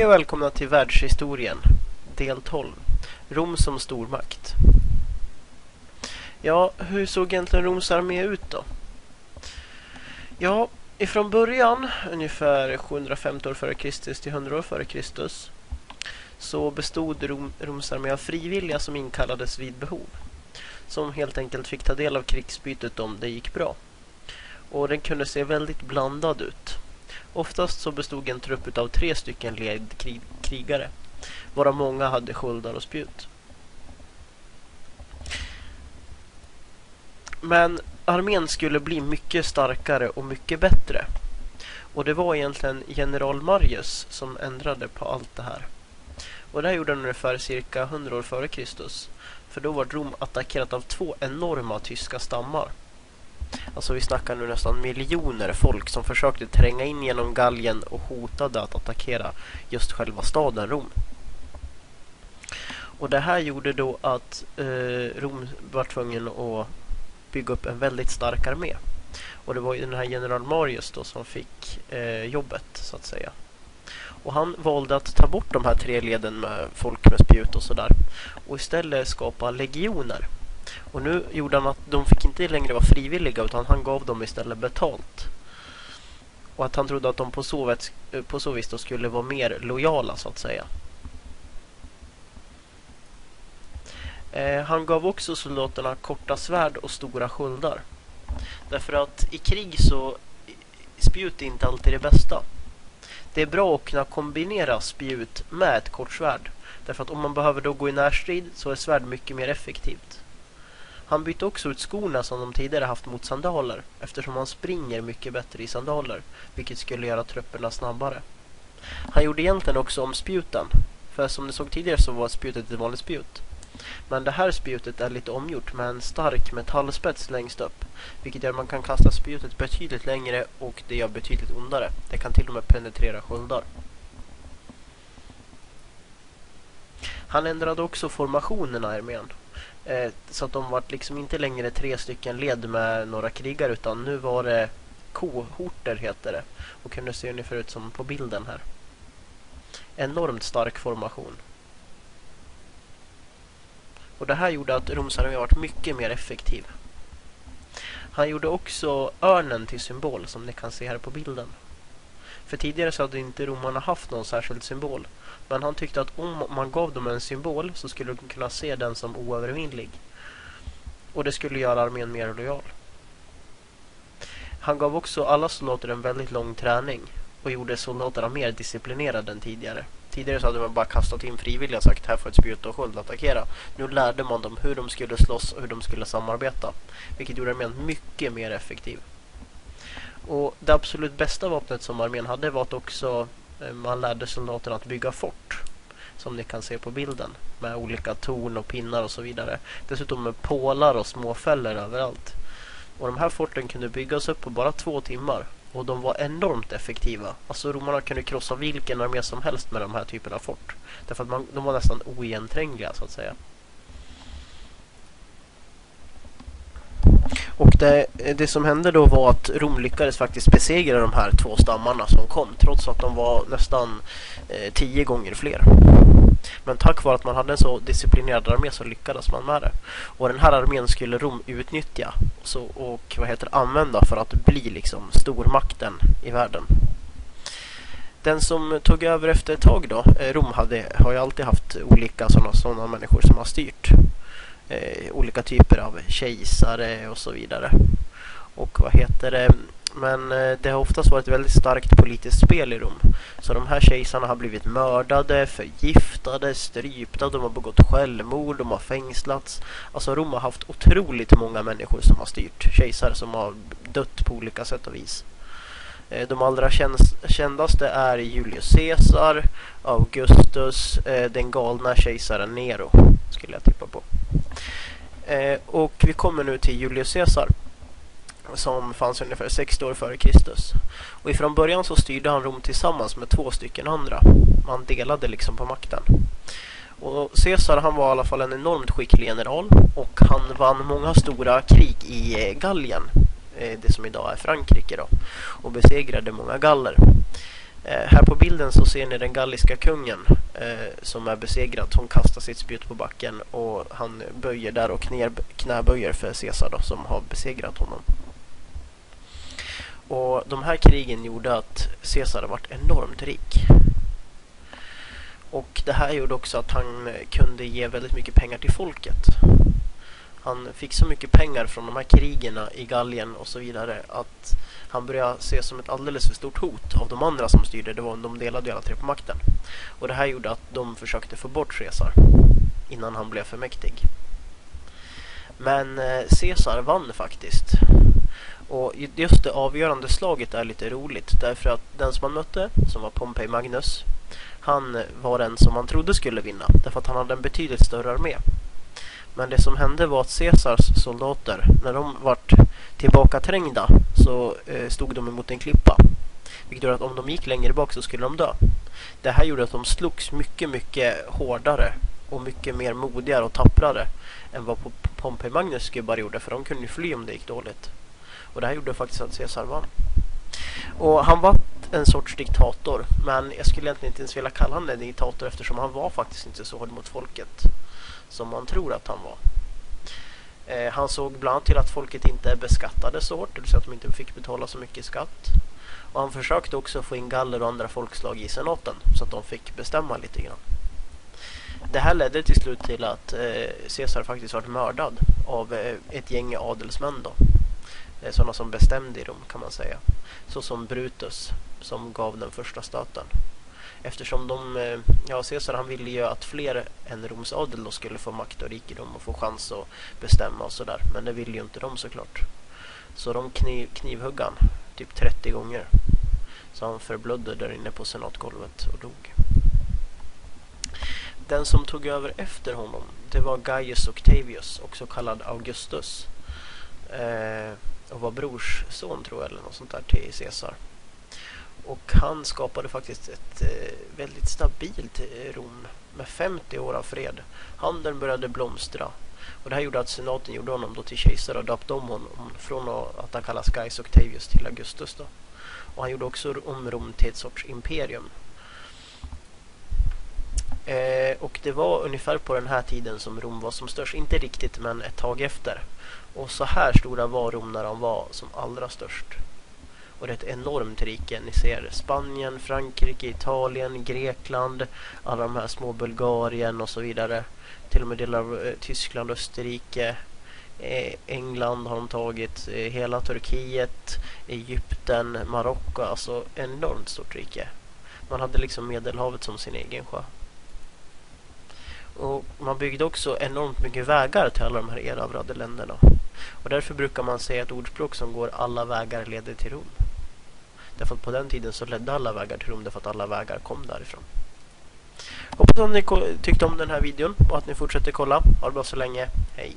Hej och välkomna till världshistorien, del 12. Rom som stormakt. Ja, hur såg egentligen Roms armé ut då? Ja, ifrån början, ungefär 750 år före Kristus till 100 år före Kristus, så bestod Rom, Roms armé av frivilliga som inkallades vid behov. Som helt enkelt fick ta del av krigsbytet om det gick bra. Och den kunde se väldigt blandad ut. Oftast så bestod en trupp av tre stycken ledkrigare, varav många hade sköldar och spjut. Men armén skulle bli mycket starkare och mycket bättre. Och det var egentligen general Marius som ändrade på allt det här. Och det här gjorde han ungefär cirka 100 år före Kristus. För då var Rom attackerat av två enorma tyska stammar. Alltså vi snackar nu nästan miljoner folk som försökte tränga in genom galgen och hotade att attackera just själva staden Rom. Och det här gjorde då att eh, Rom var tvungen att bygga upp en väldigt stark armé. Och det var ju den här general Marius då som fick eh, jobbet så att säga. Och han valde att ta bort de här tre leden med folk med spjut och sådär. Och istället skapa legioner. Och nu gjorde han att de fick inte längre vara frivilliga utan han gav dem istället betalt. Och att han trodde att de på så, vet, på så vis då skulle vara mer lojala så att säga. Eh, han gav också soldaterna korta svärd och stora sköldar. Därför att i krig så spjut är inte alltid det bästa. Det är bra att kunna kombinera spjut med ett kort svärd. Därför att om man behöver då gå i närstrid så är svärd mycket mer effektivt. Han bytte också ut skorna som de tidigare haft mot sandaler eftersom han springer mycket bättre i sandaler vilket skulle göra trupperna snabbare. Han gjorde egentligen också om spjuten för som ni såg tidigare så var spjutet ett vanligt spjut. Men det här spjutet är lite omgjort med en stark metallspets längst upp. Vilket gör att man kan kasta spjutet betydligt längre och det gör betydligt ondare. Det kan till och med penetrera sköldar. Han ändrade också formationerna i armén. Eh, så att de var liksom inte längre tre stycken led med några krigare utan nu var det kohorter heter det. Och kunde se ungefär ut som på bilden här. Enormt stark formation. Och det här gjorde att Romsarmén varit mycket mer effektiv. Han gjorde också örnen till symbol som ni kan se här på bilden. För tidigare så hade inte romarna haft någon särskild symbol. Men han tyckte att om man gav dem en symbol så skulle de kunna se den som oövervinnlig. Och det skulle göra armén mer lojal. Han gav också alla soldater en väldigt lång träning och gjorde soldaterna mer disciplinerade än tidigare. Tidigare så hade man bara kastat in frivilliga och sagt här får ett spjut och sköld attackera. Nu lärde man dem hur de skulle slåss och hur de skulle samarbeta. Vilket gjorde armén mycket mer effektiv. Och det absolut bästa vapnet som armén hade var att också eh, man lärde soldaterna att bygga fort. Som ni kan se på bilden. Med olika torn och pinnar och så vidare. Dessutom med pålar och småfällor överallt. Och de här forten kunde byggas upp på bara två timmar. Och de var enormt effektiva. Alltså romarna kunde krossa vilken armé som helst med de här typerna av fort. Därför att man, de var nästan oigenträngliga så att säga. Och det, det som hände då var att Rom lyckades faktiskt besegra de här två stammarna som kom. Trots att de var nästan eh, tio gånger fler. Men tack vare att man hade en så disciplinerad armé så lyckades man med det. Och den här armén skulle Rom utnyttja så, och vad heter använda för att bli liksom stormakten i världen. Den som tog över efter ett tag då, eh, Rom hade, har ju alltid haft olika sådana såna människor som har styrt. Eh, olika typer av kejsare och så vidare. Och vad heter det? Men eh, det har oftast varit ett väldigt starkt politiskt spel i Rom. Så de här kejsarna har blivit mördade, förgiftade, strypta, de har begått självmord, de har fängslats. Alltså Rom har haft otroligt många människor som har styrt. Kejsare som har dött på olika sätt och vis. Eh, de allra kändaste är Julius Caesar, Augustus, eh, den galna kejsaren Nero, skulle jag tippa på. Eh, och vi kommer nu till Julius Caesar som fanns ungefär 60 år före Kristus. Och ifrån början så styrde han Rom tillsammans med två stycken andra. Man delade liksom på makten. Och Caesar han var i alla fall en enormt skicklig general och han vann många stora krig i eh, Gallien, eh, det som idag är Frankrike då, och besegrade många galler. Eh, här på bilden så ser ni den galliska kungen eh, som är besegrad. Hon kastar sitt spjut på backen och han böjer där och knä, knäböjer för Caesar då, som har besegrat honom. Och de här krigen gjorde att Caesar varit enormt rik. Och det här gjorde också att han eh, kunde ge väldigt mycket pengar till folket. Han fick så mycket pengar från de här krigerna i Gallien och så vidare att han började ses som ett alldeles för stort hot av de andra som styrde. Det var, de delade ju alla tre på makten. Och det här gjorde att de försökte få bort Caesar innan han blev för mäktig. Men eh, Caesar vann faktiskt. Och just det avgörande slaget är lite roligt därför att den som han mötte, som var Pompey Magnus, han var den som man trodde skulle vinna därför att han hade en betydligt större armé. Men det som hände var att Caesars soldater, när de vart tillbakaträngda så eh, stod de emot en klippa. Vilket gjorde att om de gick längre bak så skulle de dö. Det här gjorde att de slogs mycket, mycket hårdare och mycket mer modigare och tapprare än vad Pompey Magnus gubbar gjorde för de kunde ju fly om det gick dåligt. Och det här gjorde faktiskt att Caesar vann. Och han var en sorts diktator men jag skulle egentligen inte ens vilja kalla honom en diktator eftersom han var faktiskt inte så hård mot folket som man tror att han var. Eh, han såg bland annat till att folket inte beskattade så hårt, det vill säga att de inte fick betala så mycket skatt. Och han försökte också få in galler och andra folkslag i senaten så att de fick bestämma lite grann. Det här ledde till slut till att eh, Caesar faktiskt var mördad av eh, ett gäng adelsmän då. Eh, sådana som bestämde i Rom kan man säga. Så som Brutus som gav den första stöten. Eftersom de, eh, ja Caesar han ville ju att fler än Roms adel då skulle få makt och rikedom och få chans att bestämma och sådär. Men det ville ju inte de såklart. Så de kniv, knivhugg han typ 30 gånger. Så han förblödde där inne på senatgolvet och dog. Den som tog över efter honom det var Gaius Octavius, också kallad Augustus. Eh, och var brorsson tror jag eller något sånt där till Caesar. Och han skapade faktiskt ett eh, väldigt stabilt eh, Rom med 50 år av fred. Handeln började blomstra. Och det här gjorde att senaten gjorde honom då till kejsare och döpte om honom från att han kallas Gaius Octavius till Augustus. Då. Och han gjorde också om Rom till ett sorts imperium. Eh, och det var ungefär på den här tiden som Rom var som störst. Inte riktigt men ett tag efter. Och så här stora var Rom när de var som allra störst. Och det är ett enormt rike. Ni ser Spanien, Frankrike, Italien, Grekland, alla de här små Bulgarien och så vidare. Till och med delar av eh, Tyskland, Österrike, eh, England har de tagit, eh, hela Turkiet, Egypten, Marocko. Alltså enormt stort rike. Man hade liksom Medelhavet som sin egen sjö. Och man byggde också enormt mycket vägar till alla de här erövrade länderna. Och därför brukar man säga ett ordspråk som går alla vägar leder till Rom. Därför att på den tiden så ledde alla vägar till Rom därför att alla vägar kom därifrån. Hoppas att ni tyckte om den här videon och att ni fortsätter kolla. Ha det bra så länge. Hej!